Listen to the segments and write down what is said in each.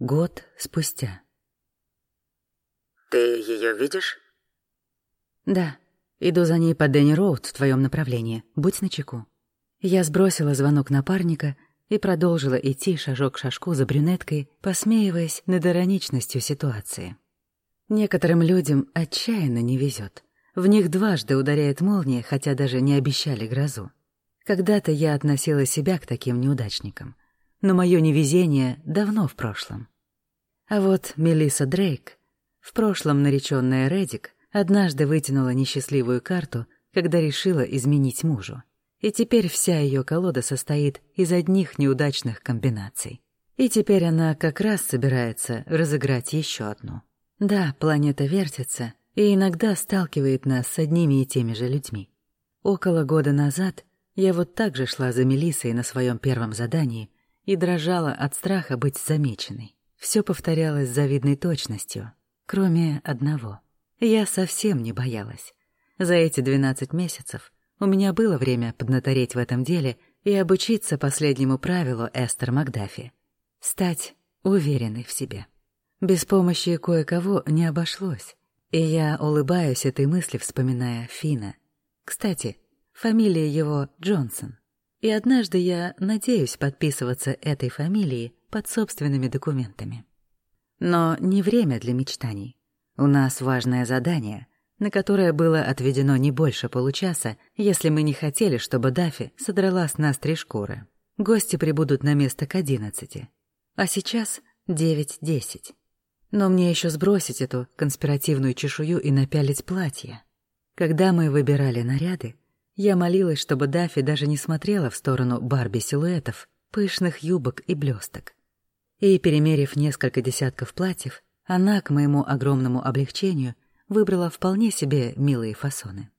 Год спустя. «Ты ее видишь?» «Да. Иду за ней по Дэнни Роуд в твоем направлении. Будь начеку». Я сбросила звонок напарника и продолжила идти шажок к шажку за брюнеткой, посмеиваясь над ироничностью ситуации. Некоторым людям отчаянно не везет. В них дважды ударяет молния, хотя даже не обещали грозу. Когда-то я относила себя к таким неудачникам. Но мое невезение давно в прошлом. А вот Мелисса Дрейк, в прошлом нареченная Редик, однажды вытянула несчастливую карту, когда решила изменить мужу. И теперь вся ее колода состоит из одних неудачных комбинаций. И теперь она как раз собирается разыграть еще одну. Да, планета вертится и иногда сталкивает нас с одними и теми же людьми. Около года назад я вот так же шла за Мелиссой на своем первом задании и дрожала от страха быть замеченной. Все повторялось с завидной точностью, кроме одного. Я совсем не боялась. За эти 12 месяцев у меня было время поднатореть в этом деле и обучиться последнему правилу Эстер Макдафи — стать уверенной в себе. Без помощи кое-кого не обошлось, и я улыбаюсь этой мысли, вспоминая Фина. Кстати, фамилия его Джонсон. И однажды я надеюсь подписываться этой фамилией под собственными документами. Но не время для мечтаний. У нас важное задание, на которое было отведено не больше получаса, если мы не хотели, чтобы Дафи содрала с нас три шкуры. Гости прибудут на место к одиннадцати. А сейчас девять-десять. Но мне еще сбросить эту конспиративную чешую и напялить платье. Когда мы выбирали наряды, я молилась, чтобы Дафи даже не смотрела в сторону Барби-силуэтов, пышных юбок и блесток и, перемерив несколько десятков платьев, она, к моему огромному облегчению, выбрала вполне себе милые фасоны.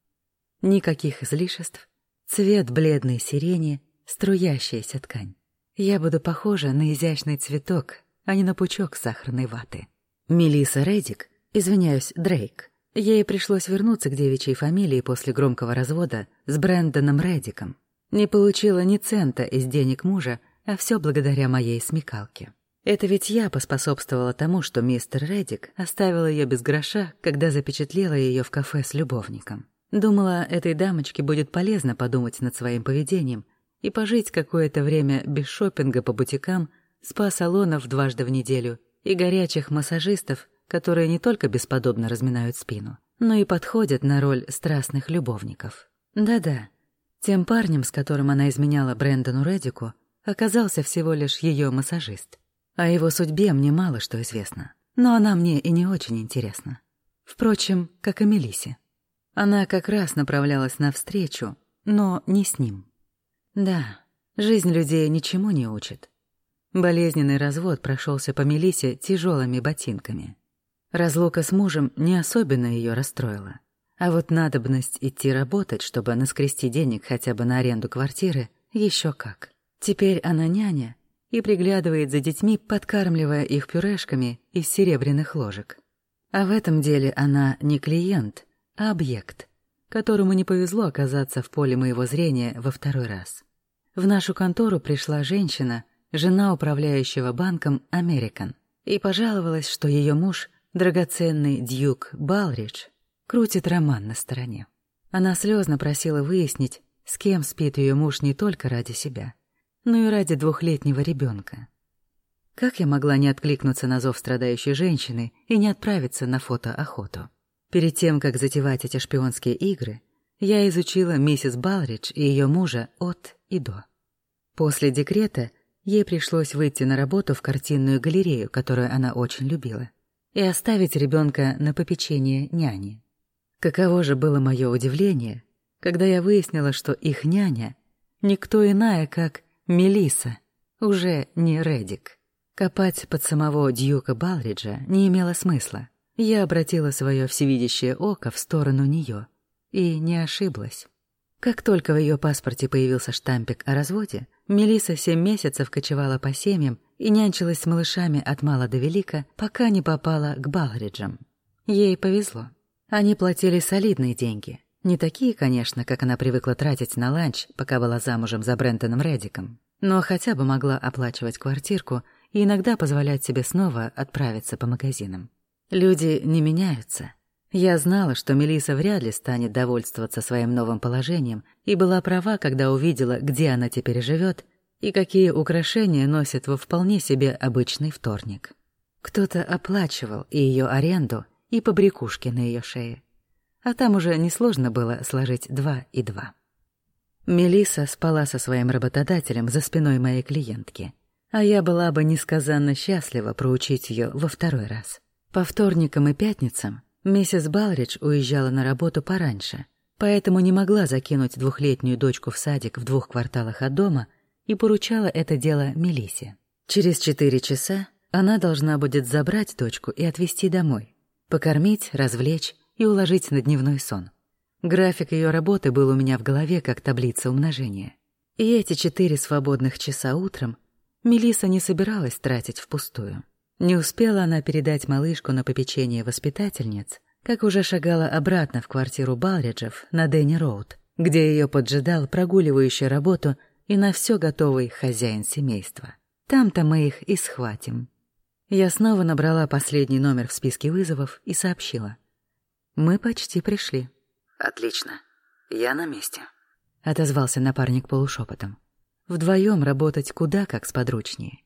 Никаких излишеств, цвет бледной сирени, струящаяся ткань. Я буду похожа на изящный цветок, а не на пучок сахарной ваты. Мелисса Редик, извиняюсь, Дрейк, ей пришлось вернуться к девичьей фамилии после громкого развода с Брэндоном Редиком. Не получила ни цента из денег мужа, а все благодаря моей смекалке. Это ведь я поспособствовала тому, что мистер Реддик оставил ее без гроша, когда запечатлела ее в кафе с любовником. Думала, этой дамочке будет полезно подумать над своим поведением и пожить какое-то время без шопинга по бутикам, спа-салонов дважды в неделю и горячих массажистов, которые не только бесподобно разминают спину, но и подходят на роль страстных любовников. Да-да, тем парнем, с которым она изменяла Брэндону Реддику, оказался всего лишь ее массажист — о его судьбе мне мало что известно, но она мне и не очень интересна. Впрочем, как и Мелисе. Она как раз направлялась навстречу, но не с ним. Да, жизнь людей ничему не учит. Болезненный развод прошелся по Мелисе тяжелыми ботинками. Разлука с мужем не особенно ее расстроила. А вот надобность идти работать, чтобы наскрести денег хотя бы на аренду квартиры, еще как. Теперь она няня и приглядывает за детьми, подкармливая их пюрешками из серебряных ложек. А в этом деле она не клиент, а объект, которому не повезло оказаться в поле моего зрения во второй раз. В нашу контору пришла женщина, жена управляющего банком «Американ», и пожаловалась, что ее муж, драгоценный Дьюк Балридж, крутит роман на стороне. Она слезно просила выяснить, с кем спит ее муж не только ради себя — но и ради двухлетнего ребенка. Как я могла не откликнуться на зов страдающей женщины и не отправиться на фотоохоту? Перед тем, как затевать эти шпионские игры, я изучила миссис Балридж и ее мужа от и до. После декрета ей пришлось выйти на работу в картинную галерею, которую она очень любила, и оставить ребенка на попечение няни. Каково же было мое удивление, когда я выяснила, что их няня — никто иная, как Мелиса, уже не Редик. Копать под самого Дьюка Балриджа не имело смысла. Я обратила свое всевидящее око в сторону нее и не ошиблась. Как только в ее паспорте появился штампик о разводе, Мелиса семь месяцев кочевала по семьям и нянчилась с малышами от мала до велика, пока не попала к Балриджам. Ей повезло. Они платили солидные деньги, не такие, конечно, как она привыкла тратить на ланч, пока была замужем за Брентоном Реддиком, но хотя бы могла оплачивать квартирку и иногда позволять себе снова отправиться по магазинам. Люди не меняются. Я знала, что Мелиса вряд ли станет довольствоваться своим новым положением, и была права, когда увидела, где она теперь живет и какие украшения носит во вполне себе обычный вторник. Кто-то оплачивал и ее аренду, и побрякушки на ее шее. А там уже несложно было сложить два и два. Мелиса спала со своим работодателем за спиной моей клиентки, а я была бы несказанно счастлива проучить ее во второй раз. По вторникам и пятницам миссис Балридж уезжала на работу пораньше, поэтому не могла закинуть двухлетнюю дочку в садик в двух кварталах от дома и поручала это дело Мелисе. Через четыре часа она должна будет забрать дочку и отвезти домой, покормить, развлечь и уложить на дневной сон. График ее работы был у меня в голове как таблица умножения. И эти четыре свободных часа утром Мелиса не собиралась тратить впустую. Не успела она передать малышку на попечение воспитательниц, как уже шагала обратно в квартиру Балриджев на Дэнни-Роуд, где ее поджидал прогуливающий работу и на все готовый хозяин семейства. Там-то мы их и схватим. Я снова набрала последний номер в списке вызовов и сообщила. Мы почти пришли. Отлично. Я на месте. Отозвался напарник полушепотом. Вдвоем работать куда как сподручнее.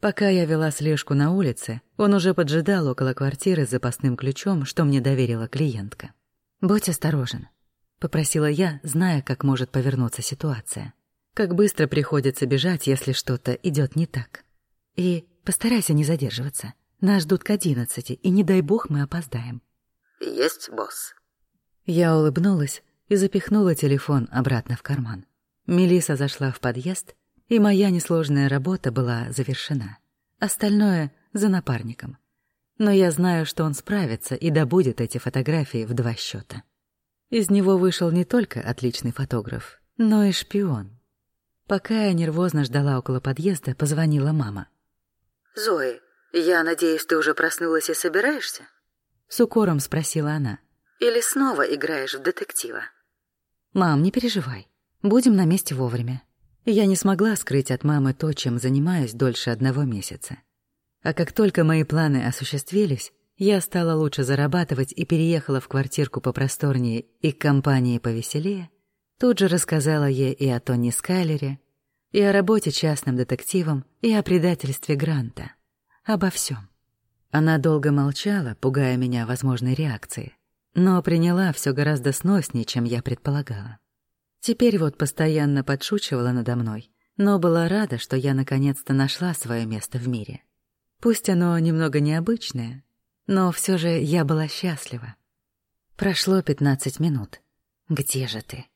Пока я вела слежку на улице, он уже поджидал около квартиры с запасным ключом, что мне доверила клиентка. «Будь осторожен», — попросила я, зная, как может повернуться ситуация. Как быстро приходится бежать, если что-то идет не так. И постарайся не задерживаться. Нас ждут к одиннадцати, и не дай бог мы опоздаем. «Есть, босс». Я улыбнулась и запихнула телефон обратно в карман. Мелиса зашла в подъезд, и моя несложная работа была завершена. Остальное — за напарником. Но я знаю, что он справится и добудет эти фотографии в два счета. Из него вышел не только отличный фотограф, но и шпион. Пока я нервозно ждала около подъезда, позвонила мама. «Зои, я надеюсь, ты уже проснулась и собираешься?» С укором спросила она. Или снова играешь в детектива? Мам, не переживай. Будем на месте вовремя. Я не смогла скрыть от мамы то, чем занимаюсь дольше одного месяца. А как только мои планы осуществились, я стала лучше зарабатывать и переехала в квартирку попросторнее и к компании повеселее, тут же рассказала ей и о Тони Скайлере, и о работе частным детективом, и о предательстве Гранта. Обо всем. Она долго молчала, пугая меня возможной реакцией но приняла все гораздо сноснее, чем я предполагала. Теперь вот постоянно подшучивала надо мной, но была рада, что я наконец-то нашла свое место в мире. Пусть оно немного необычное, но все же я была счастлива. Прошло пятнадцать минут. Где же ты?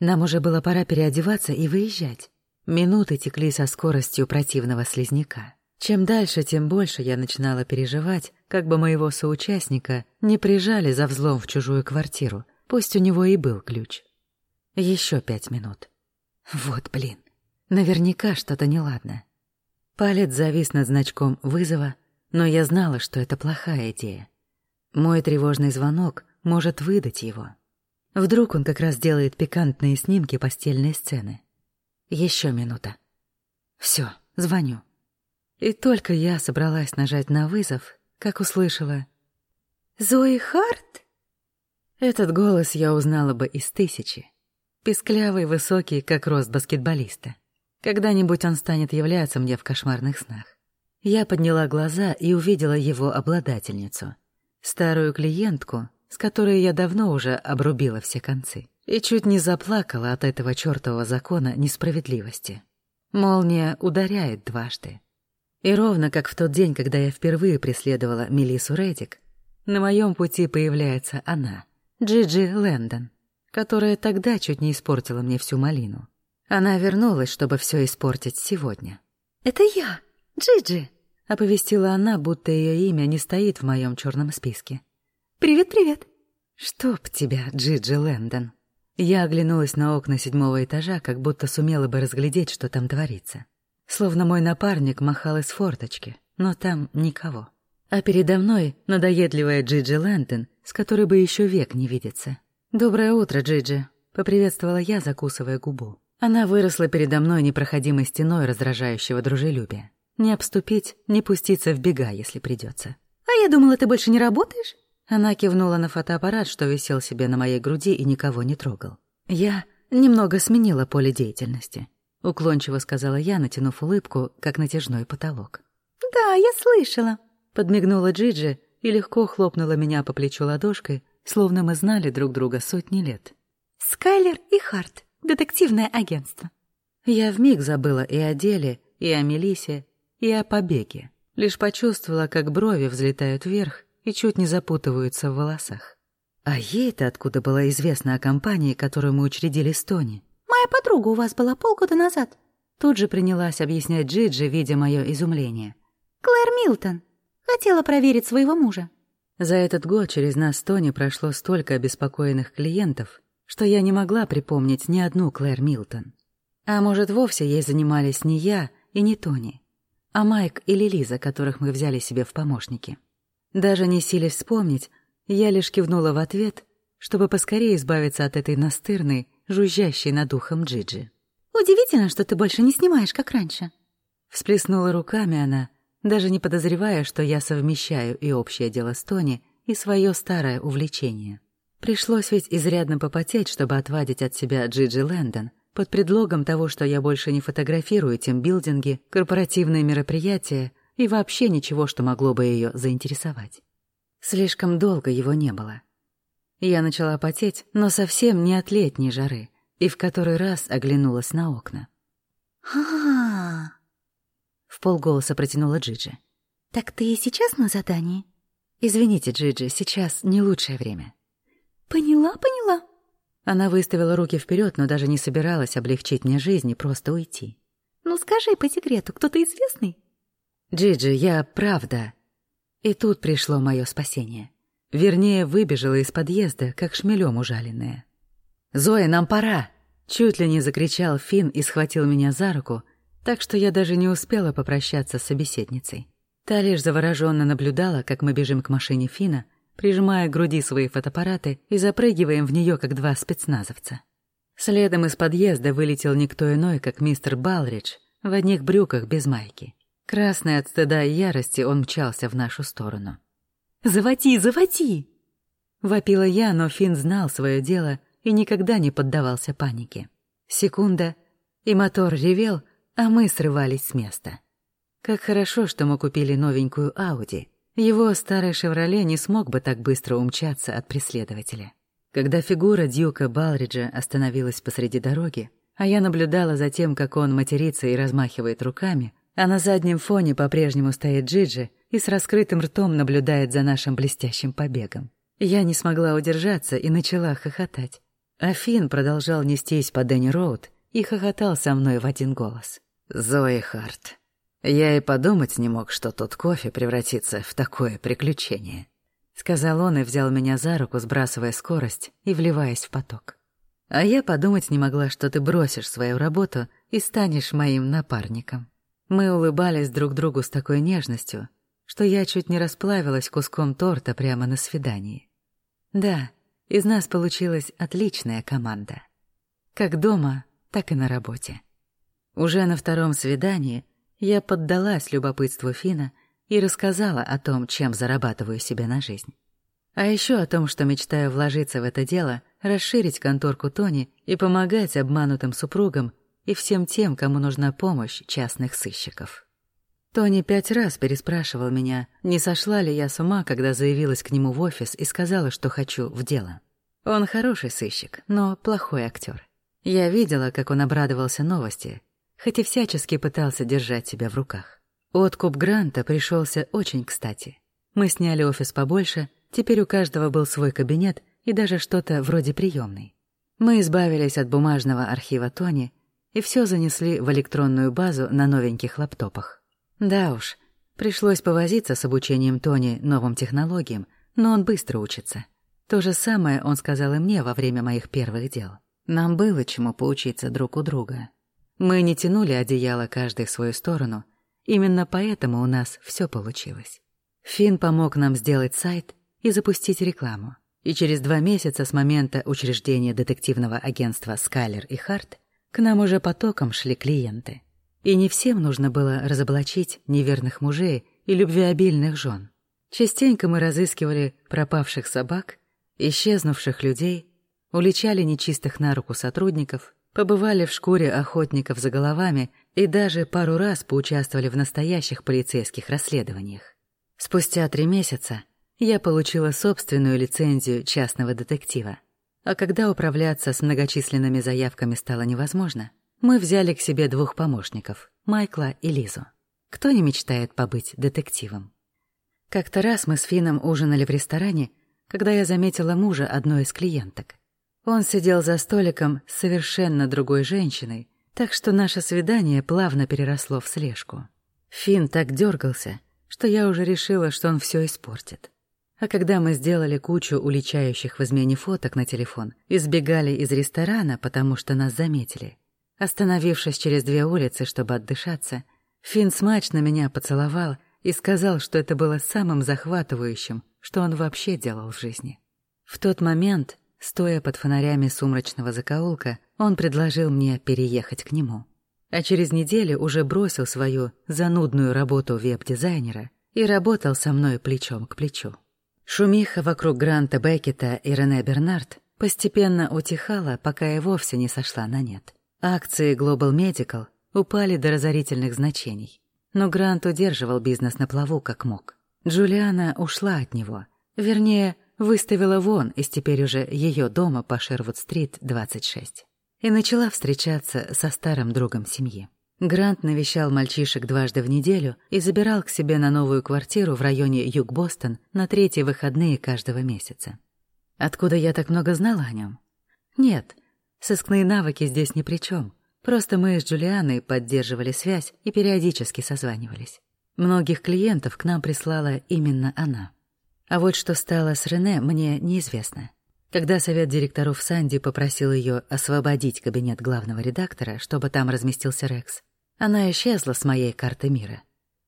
Нам уже было пора переодеваться и выезжать. Минуты текли со скоростью противного слизняка. Чем дальше, тем больше я начинала переживать, как бы моего соучастника не прижали за взлом в чужую квартиру, пусть у него и был ключ. Еще пять минут. Вот блин, наверняка что-то неладно. Палец завис над значком вызова, но я знала, что это плохая идея. Мой тревожный звонок может выдать его. Вдруг он как раз делает пикантные снимки постельной сцены. Еще минута. Все, звоню. И только я собралась нажать на вызов, как услышала «Зои Харт?» Этот голос я узнала бы из тысячи. Песклявый, высокий, как рост баскетболиста. Когда-нибудь он станет являться мне в кошмарных снах. Я подняла глаза и увидела его обладательницу. Старую клиентку, с которой я давно уже обрубила все концы. И чуть не заплакала от этого чёртового закона несправедливости. Молния ударяет дважды. И ровно как в тот день, когда я впервые преследовала Мелису Редик, на моем пути появляется она, Джиджи Лэндон, которая тогда чуть не испортила мне всю малину. Она вернулась, чтобы все испортить сегодня. «Это я, Джиджи», — оповестила она, будто ее имя не стоит в моем черном списке. «Привет-привет». «Чтоб тебя, Джиджи Лэндон». Я оглянулась на окна седьмого этажа, как будто сумела бы разглядеть, что там творится. Словно мой напарник махал из форточки, но там никого. А передо мной надоедливая Джиджи Лэнтон, с которой бы еще век не видеться. «Доброе утро, Джиджи», — поприветствовала я, закусывая губу. Она выросла передо мной непроходимой стеной раздражающего дружелюбия. Не обступить, не пуститься в бега, если придется. «А я думала, ты больше не работаешь?» Она кивнула на фотоаппарат, что висел себе на моей груди и никого не трогал. Я немного сменила поле деятельности. Уклончиво сказала я, натянув улыбку, как натяжной потолок. «Да, я слышала», — подмигнула Джиджи и легко хлопнула меня по плечу ладошкой, словно мы знали друг друга сотни лет. «Скайлер и Харт, детективное агентство». Я вмиг забыла и о деле, и о Мелисе, и о побеге. Лишь почувствовала, как брови взлетают вверх и чуть не запутываются в волосах. А ей-то откуда было известно о компании, которую мы учредили с Тони? «Моя подруга у вас была полгода назад». Тут же принялась объяснять Джиджи, видя мое изумление. «Клэр Милтон. Хотела проверить своего мужа». За этот год через нас Тони прошло столько обеспокоенных клиентов, что я не могла припомнить ни одну Клэр Милтон. А может, вовсе ей занимались не я и не Тони, а Майк или Лиза, которых мы взяли себе в помощники. Даже не силясь вспомнить, я лишь кивнула в ответ, чтобы поскорее избавиться от этой настырной, жужжащей над ухом Джиджи. «Удивительно, что ты больше не снимаешь, как раньше». Всплеснула руками она, даже не подозревая, что я совмещаю и общее дело с Тони, и свое старое увлечение. Пришлось ведь изрядно попотеть, чтобы отвадить от себя Джиджи Лэндон, под предлогом того, что я больше не фотографирую тимбилдинги, корпоративные мероприятия и вообще ничего, что могло бы ее заинтересовать. Слишком долго его не было. Я начала потеть, но совсем не от летней жары, и в который раз оглянулась на окна. а В полголоса протянула Джиджи. «Так ты и сейчас на задании?» «Извините, Джиджи, сейчас не лучшее время». «Поняла, поняла». Она выставила руки вперед, но даже не собиралась облегчить мне жизнь и просто уйти. «Ну скажи по секрету, кто-то известный?» «Джиджи, я правда...» И тут пришло мое спасение. Вернее, выбежала из подъезда, как шмелем ужаленная. «Зоя, нам пора!» Чуть ли не закричал Финн и схватил меня за руку, так что я даже не успела попрощаться с собеседницей. Та лишь завороженно наблюдала, как мы бежим к машине Фина, прижимая к груди свои фотоаппараты и запрыгиваем в нее, как два спецназовца. Следом из подъезда вылетел никто иной, как мистер Балридж, в одних брюках без майки. Красный от стыда и ярости он мчался в нашу сторону. «Заводи, заводи!» Вопила я, но Финн знал свое дело и никогда не поддавался панике. Секунда, и мотор ревел, а мы срывались с места. Как хорошо, что мы купили новенькую Ауди. Его старый «Шевроле» не смог бы так быстро умчаться от преследователя. Когда фигура Дьюка Балриджа остановилась посреди дороги, а я наблюдала за тем, как он матерится и размахивает руками, а на заднем фоне по-прежнему стоит Джиджи и с раскрытым ртом наблюдает за нашим блестящим побегом. Я не смогла удержаться и начала хохотать. А Финн продолжал нестись по Дэнни Роуд и хохотал со мной в один голос. «Зои Харт, я и подумать не мог, что тот кофе превратится в такое приключение», — сказал он и взял меня за руку, сбрасывая скорость и вливаясь в поток. «А я подумать не могла, что ты бросишь свою работу и станешь моим напарником». Мы улыбались друг другу с такой нежностью, что я чуть не расплавилась куском торта прямо на свидании. Да, из нас получилась отличная команда. Как дома, так и на работе. Уже на втором свидании я поддалась любопытству Фина и рассказала о том, чем зарабатываю себе на жизнь. А еще о том, что мечтаю вложиться в это дело, расширить конторку Тони и помогать обманутым супругам и всем тем, кому нужна помощь частных сыщиков. Тони пять раз переспрашивал меня, не сошла ли я с ума, когда заявилась к нему в офис и сказала, что хочу в дело. Он хороший сыщик, но плохой актер. Я видела, как он обрадовался новости, хоть и всячески пытался держать себя в руках. Откуп Гранта пришелся очень кстати. Мы сняли офис побольше, теперь у каждого был свой кабинет и даже что-то вроде приемной. Мы избавились от бумажного архива Тони и все занесли в электронную базу на новеньких лаптопах. Да уж, пришлось повозиться с обучением Тони новым технологиям, но он быстро учится. То же самое он сказал и мне во время моих первых дел. Нам было чему поучиться друг у друга. Мы не тянули одеяло каждый в свою сторону, именно поэтому у нас все получилось. Финн помог нам сделать сайт и запустить рекламу. И через два месяца с момента учреждения детективного агентства «Скайлер и Харт» К нам уже потоком шли клиенты. И не всем нужно было разоблачить неверных мужей и любвеобильных жен. Частенько мы разыскивали пропавших собак, исчезнувших людей, уличали нечистых на руку сотрудников, побывали в шкуре охотников за головами и даже пару раз поучаствовали в настоящих полицейских расследованиях. Спустя три месяца я получила собственную лицензию частного детектива. А когда управляться с многочисленными заявками стало невозможно, мы взяли к себе двух помощников, Майкла и Лизу. Кто не мечтает побыть детективом? Как-то раз мы с Фином ужинали в ресторане, когда я заметила мужа одной из клиенток. Он сидел за столиком с совершенно другой женщиной, так что наше свидание плавно переросло в слежку. Фин так дергался, что я уже решила, что он все испортит. А когда мы сделали кучу уличающих в измене фоток на телефон и сбегали из ресторана, потому что нас заметили, остановившись через две улицы, чтобы отдышаться, Фин смачно меня поцеловал и сказал, что это было самым захватывающим, что он вообще делал в жизни. В тот момент Стоя под фонарями сумрачного закоулка, он предложил мне переехать к нему. А через неделю уже бросил свою занудную работу веб-дизайнера и работал со мной плечом к плечу. Шумиха вокруг Гранта Беккета и Рене Бернард постепенно утихала, пока и вовсе не сошла на нет. Акции Global Medical упали до разорительных значений. Но Грант удерживал бизнес на плаву как мог. Джулиана ушла от него. Вернее, выставила вон из теперь уже ее дома по Шервуд-стрит, 26. И начала встречаться со старым другом семьи. Грант навещал мальчишек дважды в неделю и забирал к себе на новую квартиру в районе Юг-Бостон на третьи выходные каждого месяца. Откуда я так много знала о нем? Нет, сыскные навыки здесь ни при чем. Просто мы с Джулианой поддерживали связь и периодически созванивались. Многих клиентов к нам прислала именно она. А вот что стало с Рене, мне неизвестно. Когда совет директоров Санди попросил ее освободить кабинет главного редактора, чтобы там разместился Рекс, она исчезла с моей карты мира.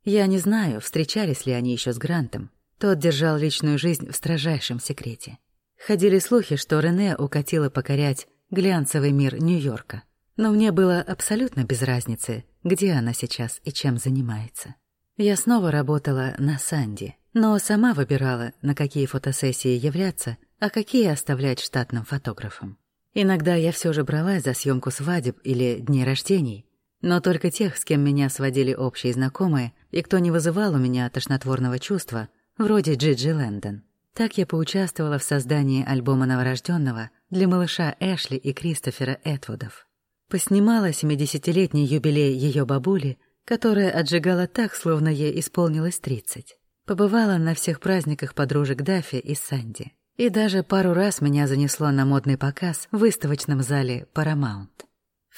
Я не знаю, встречались ли они еще с Грантом. Тот держал личную жизнь в строжайшем секрете. Ходили слухи, что Рене укатила покорять глянцевый мир Нью-Йорка. Но мне было абсолютно без разницы, где она сейчас и чем занимается. Я снова работала на Санди, но сама выбирала, на какие фотосессии являться, а какие оставлять штатным фотографам. Иногда я все же бралась за съемку свадеб или дней рождений, но только тех, с кем меня сводили общие знакомые и кто не вызывал у меня тошнотворного чувства, вроде Джиджи Лэндон. Так я поучаствовала в создании альбома новорожденного для малыша Эшли и Кристофера Этвудов. Поснимала 70-летний юбилей ее бабули, которая отжигала так, словно ей исполнилось 30. Побывала на всех праздниках подружек Даффи и Санди. И даже пару раз меня занесло на модный показ в выставочном зале Paramount.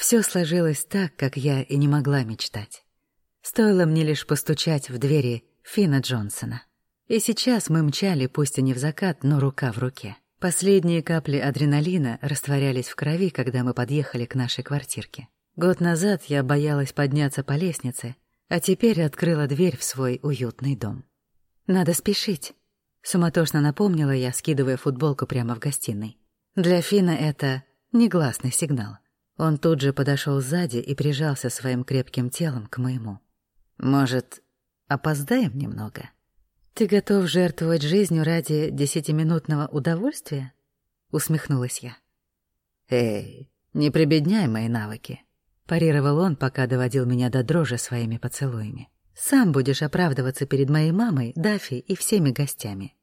Все сложилось так, как я и не могла мечтать. Стоило мне лишь постучать в двери Фина Джонсона. И сейчас мы мчали, пусть и не в закат, но рука в руке. Последние капли адреналина растворялись в крови, когда мы подъехали к нашей квартирке. Год назад я боялась подняться по лестнице, а теперь открыла дверь в свой уютный дом. «Надо спешить», — суматошно напомнила я, скидывая футболку прямо в гостиной. Для Фина это негласный сигнал. Он тут же подошел сзади и прижался своим крепким телом к моему. «Может, опоздаем немного?» «Ты готов жертвовать жизнью ради десятиминутного удовольствия?» — усмехнулась я. «Эй, не прибедняй мои навыки», — парировал он, пока доводил меня до дрожи своими поцелуями. Сам будешь оправдываться перед моей мамой, Дафи и всеми гостями».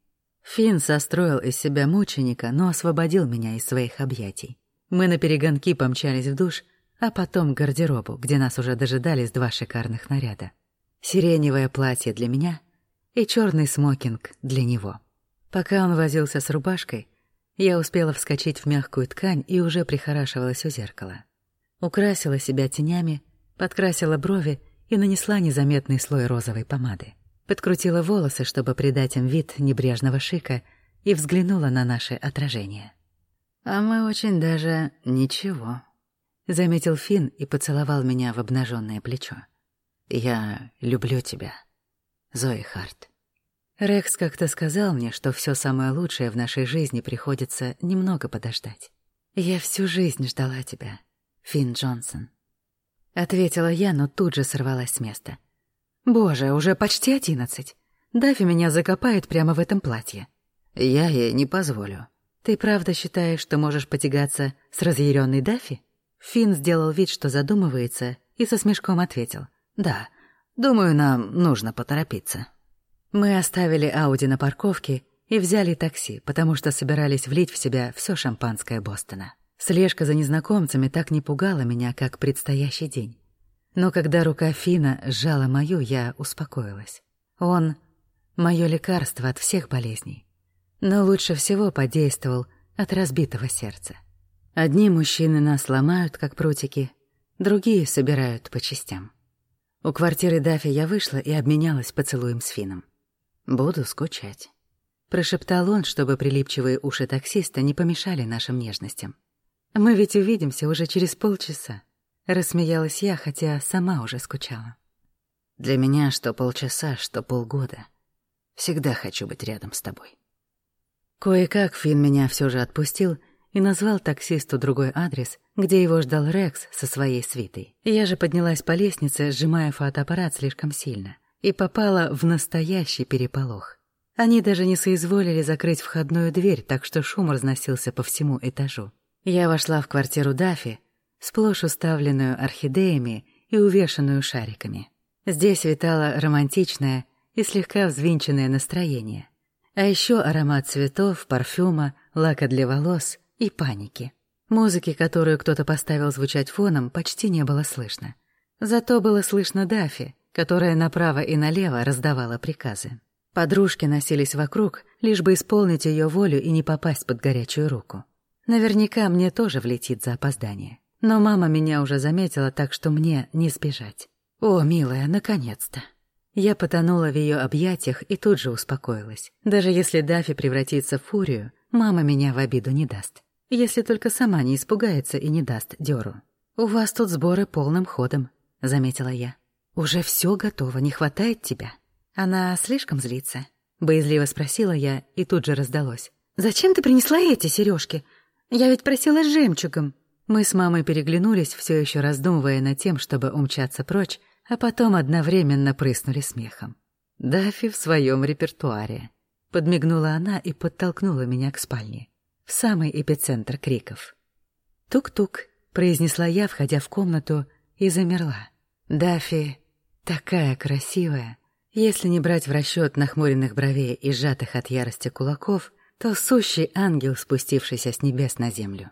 Финн состроил из себя мученика, но освободил меня из своих объятий. Мы на перегонки помчались в душ, а потом к гардеробу, где нас уже дожидались два шикарных наряда. Сиреневое платье для меня и черный смокинг для него. Пока он возился с рубашкой, я успела вскочить в мягкую ткань и уже прихорашивалась у зеркала. Украсила себя тенями, подкрасила брови и нанесла незаметный слой розовой помады. Подкрутила волосы, чтобы придать им вид небрежного шика, и взглянула на наше отражение. «А мы очень даже ничего», — заметил Финн и поцеловал меня в обнаженное плечо. «Я люблю тебя, Зои Харт». Рекс как-то сказал мне, что все самое лучшее в нашей жизни приходится немного подождать. Я всю жизнь ждала тебя, Финн Джонсон. Ответила я, но тут же сорвалась с места. Боже, уже почти одиннадцать. Дафи меня закопает прямо в этом платье. Я ей не позволю. Ты правда считаешь, что можешь потягаться с разъяренной Дафи? Финн сделал вид, что задумывается, и со смешком ответил. Да, думаю, нам нужно поторопиться. Мы оставили Ауди на парковке и взяли такси, потому что собирались влить в себя все шампанское Бостона. Слежка за незнакомцами так не пугала меня, как предстоящий день. Но когда рука Фина сжала мою, я успокоилась. Он — мое лекарство от всех болезней. Но лучше всего подействовал от разбитого сердца. Одни мужчины нас ломают, как прутики, другие собирают по частям. У квартиры Дафи я вышла и обменялась поцелуем с Фином. «Буду скучать», — прошептал он, чтобы прилипчивые уши таксиста не помешали нашим нежностям. «Мы ведь увидимся уже через полчаса», — рассмеялась я, хотя сама уже скучала. «Для меня что полчаса, что полгода. Всегда хочу быть рядом с тобой». Кое-как Финн меня все же отпустил и назвал таксисту другой адрес, где его ждал Рекс со своей свитой. Я же поднялась по лестнице, сжимая фотоаппарат слишком сильно, и попала в настоящий переполох. Они даже не соизволили закрыть входную дверь, так что шум разносился по всему этажу. Я вошла в квартиру Дафи, сплошь уставленную орхидеями и увешанную шариками. Здесь витало романтичное и слегка взвинченное настроение. А еще аромат цветов, парфюма, лака для волос и паники. Музыки, которую кто-то поставил звучать фоном, почти не было слышно. Зато было слышно Дафи, которая направо и налево раздавала приказы. Подружки носились вокруг, лишь бы исполнить ее волю и не попасть под горячую руку. Наверняка мне тоже влетит за опоздание. Но мама меня уже заметила, так что мне не сбежать. О, милая, наконец-то. Я потонула в ее объятиях и тут же успокоилась. Даже если Дафи превратится в фурию, мама меня в обиду не даст. Если только сама не испугается и не даст дёру. «У вас тут сборы полным ходом», — заметила я. «Уже все готово, не хватает тебя». Она слишком злится. Боязливо спросила я, и тут же раздалось. «Зачем ты принесла эти сережки? Я ведь просила с жемчугом». Мы с мамой переглянулись, все еще раздумывая над тем, чтобы умчаться прочь, а потом одновременно прыснули смехом. «Дафи в своем репертуаре», — подмигнула она и подтолкнула меня к спальне, в самый эпицентр криков. «Тук-тук», — произнесла я, входя в комнату, и замерла. «Дафи такая красивая». Если не брать в расчет нахмуренных бровей и сжатых от ярости кулаков, то сущий ангел, спустившийся с небес на землю.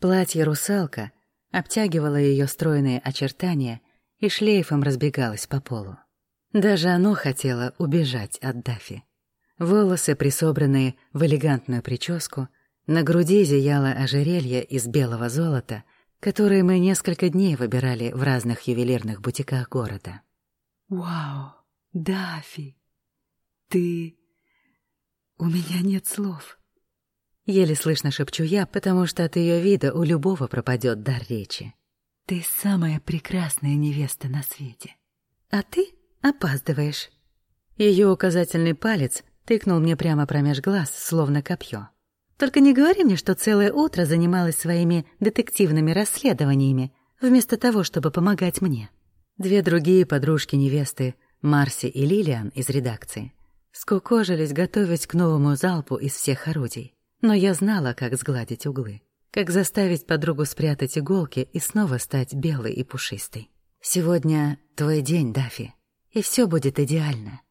Платье русалка обтягивало ее стройные очертания и шлейфом разбегалось по полу. Даже оно хотело убежать от Дафи. Волосы, присобранные в элегантную прическу, на груди зияло ожерелье из белого золота, которое мы несколько дней выбирали в разных ювелирных бутиках города. «Вау, Дафи, ты... У меня нет слов». Еле слышно шепчу я, потому что от ее вида у любого пропадет дар речи. Ты самая прекрасная невеста на свете. А ты опаздываешь. Ее указательный палец тыкнул мне прямо промеж глаз, словно копье. Только не говори мне, что целое утро занималась своими детективными расследованиями, вместо того, чтобы помогать мне. Две другие подружки невесты, Марси и Лилиан из редакции, скукожились готовить к новому залпу из всех орудий. Но я знала, как сгладить углы. Как заставить подругу спрятать иголки и снова стать белой и пушистой? Сегодня твой день, Дафи, и все будет идеально.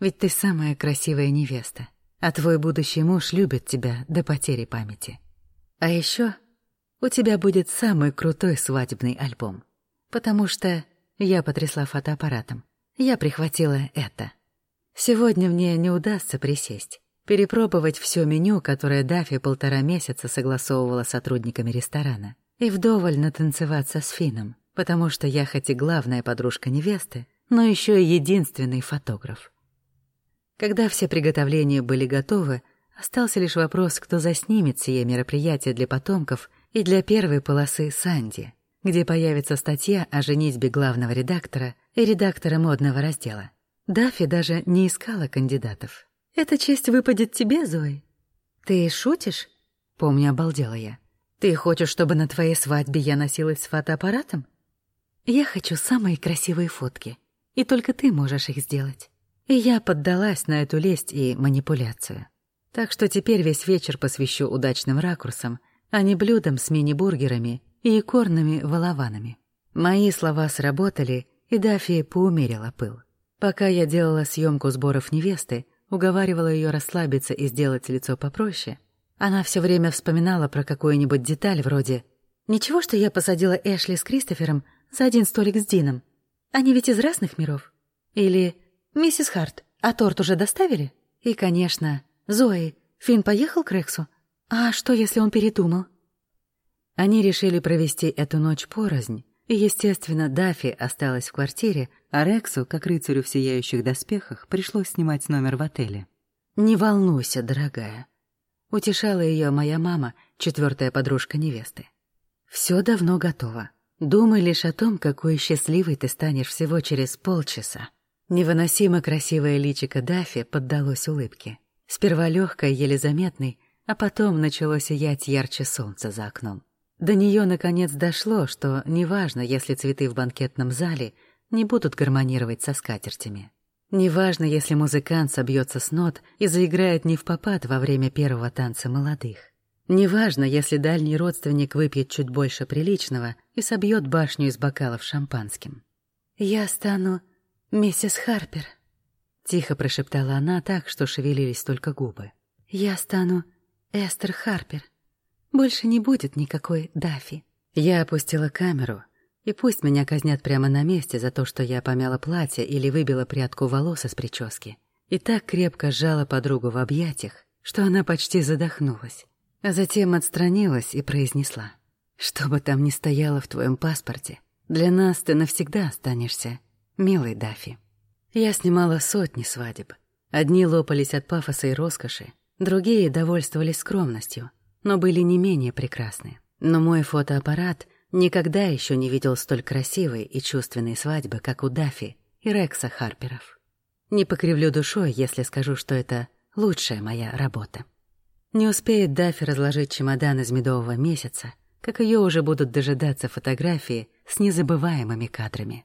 Ведь ты самая красивая невеста, а твой будущий муж любит тебя до потери памяти. А еще у тебя будет самый крутой свадебный альбом, потому что я потрясла фотоаппаратом. Я прихватила это. Сегодня мне не удастся присесть перепробовать все меню, которое Дафи полтора месяца согласовывала с сотрудниками ресторана, и вдоволь натанцеваться с Фином, потому что я хоть и главная подружка невесты, но еще и единственный фотограф. Когда все приготовления были готовы, остался лишь вопрос, кто заснимет сие мероприятие для потомков и для первой полосы «Санди», где появится статья о женитьбе главного редактора и редактора модного раздела. Дафи даже не искала кандидатов. Эта честь выпадет тебе, Зои. Ты шутишь? Помню, обалдела я. Ты хочешь, чтобы на твоей свадьбе я носилась с фотоаппаратом? Я хочу самые красивые фотки, и только ты можешь их сделать. И я поддалась на эту лесть и манипуляцию. Так что теперь весь вечер посвящу удачным ракурсам, а не блюдам с мини-бургерами и икорными волованами. Мои слова сработали, и Дафи поумерила пыл. Пока я делала съемку сборов невесты, уговаривала ее расслабиться и сделать лицо попроще, она все время вспоминала про какую-нибудь деталь вроде «Ничего, что я посадила Эшли с Кристофером за один столик с Дином. Они ведь из разных миров». Или «Миссис Харт, а торт уже доставили?» И, конечно, «Зои, Финн поехал к Рексу? А что, если он передумал?» Они решили провести эту ночь порознь, и, естественно, Дафи осталась в квартире, а Рексу, как рыцарю в сияющих доспехах, пришлось снимать номер в отеле. «Не волнуйся, дорогая», — утешала ее моя мама, четвертая подружка невесты. «Все давно готово. Думай лишь о том, какой счастливой ты станешь всего через полчаса». Невыносимо красивое личико Дафи поддалось улыбке. Сперва легкой, еле заметной, а потом начало сиять ярче солнца за окном. До нее наконец дошло, что неважно, если цветы в банкетном зале не будут гармонировать со скатертями. Неважно, если музыкант собьется с нот и заиграет не в попад во время первого танца молодых. Неважно, если дальний родственник выпьет чуть больше приличного и собьет башню из бокалов шампанским. «Я стану миссис Харпер», — тихо прошептала она так, что шевелились только губы. «Я стану Эстер Харпер». Больше не будет никакой Дафи. Я опустила камеру, и пусть меня казнят прямо на месте за то, что я помяла платье или выбила прядку волос из прически. И так крепко сжала подругу в объятиях, что она почти задохнулась. А затем отстранилась и произнесла. «Что бы там ни стояло в твоем паспорте, для нас ты навсегда останешься, милый Дафи». Я снимала сотни свадеб. Одни лопались от пафоса и роскоши, другие довольствовались скромностью — но были не менее прекрасны. Но мой фотоаппарат никогда еще не видел столь красивой и чувственной свадьбы, как у Дафи и Рекса Харперов. Не покривлю душой, если скажу, что это лучшая моя работа. Не успеет Дафи разложить чемодан из медового месяца, как ее уже будут дожидаться фотографии с незабываемыми кадрами.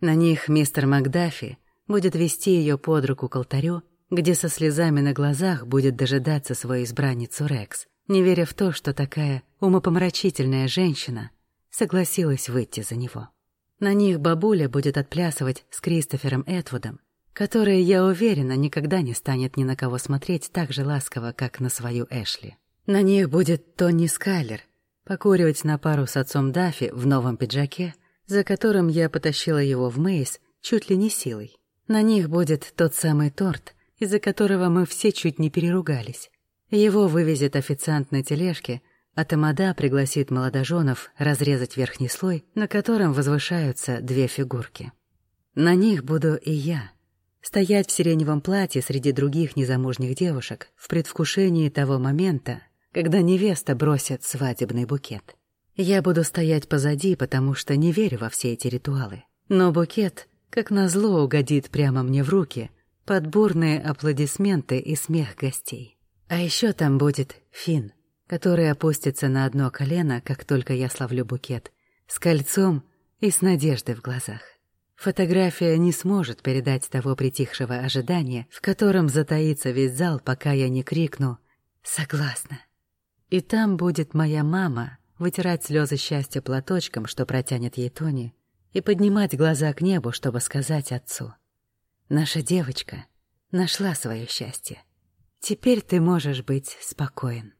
На них мистер Макдафи будет вести ее под руку к алтарю, где со слезами на глазах будет дожидаться свою избранницу Рекс, не веря в то, что такая умопомрачительная женщина согласилась выйти за него. На них бабуля будет отплясывать с Кристофером Этвудом, который, я уверена, никогда не станет ни на кого смотреть так же ласково, как на свою Эшли. На них будет Тони Скайлер, покуривать на пару с отцом Даффи в новом пиджаке, за которым я потащила его в Мейс чуть ли не силой. На них будет тот самый торт, из-за которого мы все чуть не переругались. Его вывезет официант на тележке, а Тамада пригласит молодоженов разрезать верхний слой, на котором возвышаются две фигурки. На них буду и я, стоять в сиреневом платье среди других незамужних девушек в предвкушении того момента, когда невеста бросит свадебный букет. Я буду стоять позади, потому что не верю во все эти ритуалы. Но букет, как назло, угодит прямо мне в руки под бурные аплодисменты и смех гостей. А еще там будет Фин, который опустится на одно колено, как только я славлю букет, с кольцом и с надеждой в глазах. Фотография не сможет передать того притихшего ожидания, в котором затаится весь зал, пока я не крикну «Согласна». И там будет моя мама вытирать слезы счастья платочком, что протянет ей Тони, и поднимать глаза к небу, чтобы сказать отцу. Наша девочка нашла свое счастье. Теперь ты можешь быть спокоен.